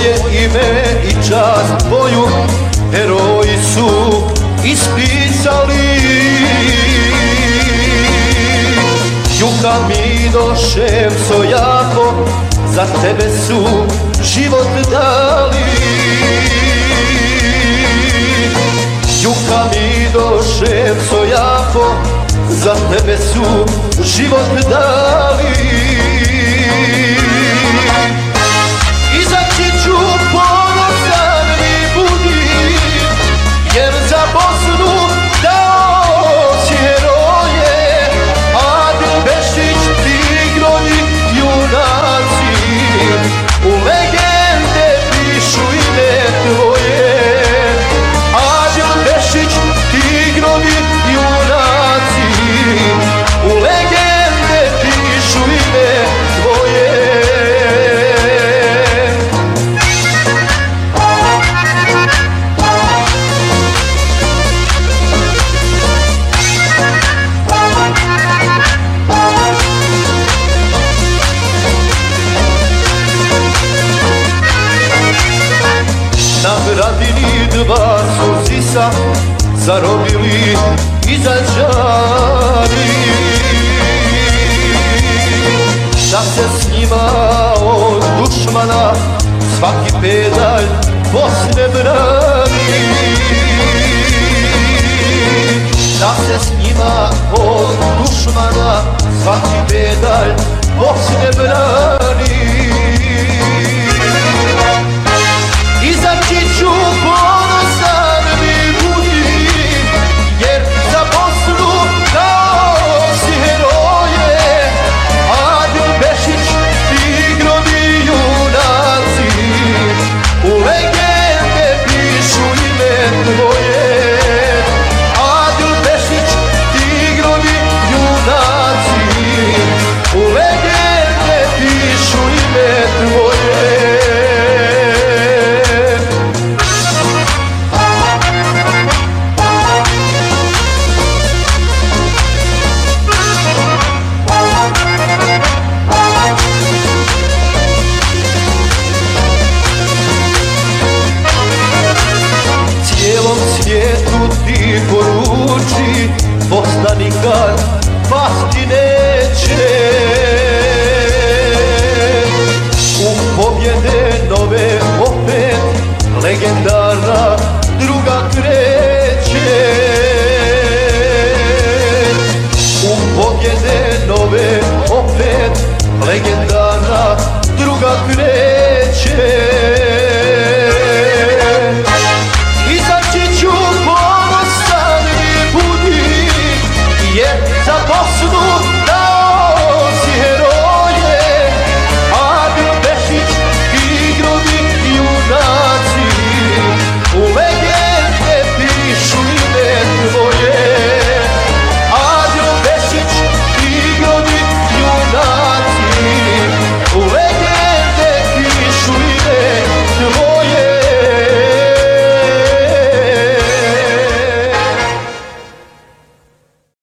Tvoje ime i čast tvoju Heroji su ispisali. Juka mi do šemso jako Za tebe su život dali. Juka mi do šemso jako Za tebe su život dali dva su sisa zarobili iza džari Da se s njima od dušmana svaki pedalj Bosne brani? Da se s njima od dušmana svaki pedalj Bosne brani Pasti neće. U pobjede nove opet legendarna druga kreće. U pobjede nove opet legendarna druga kreće mahzunum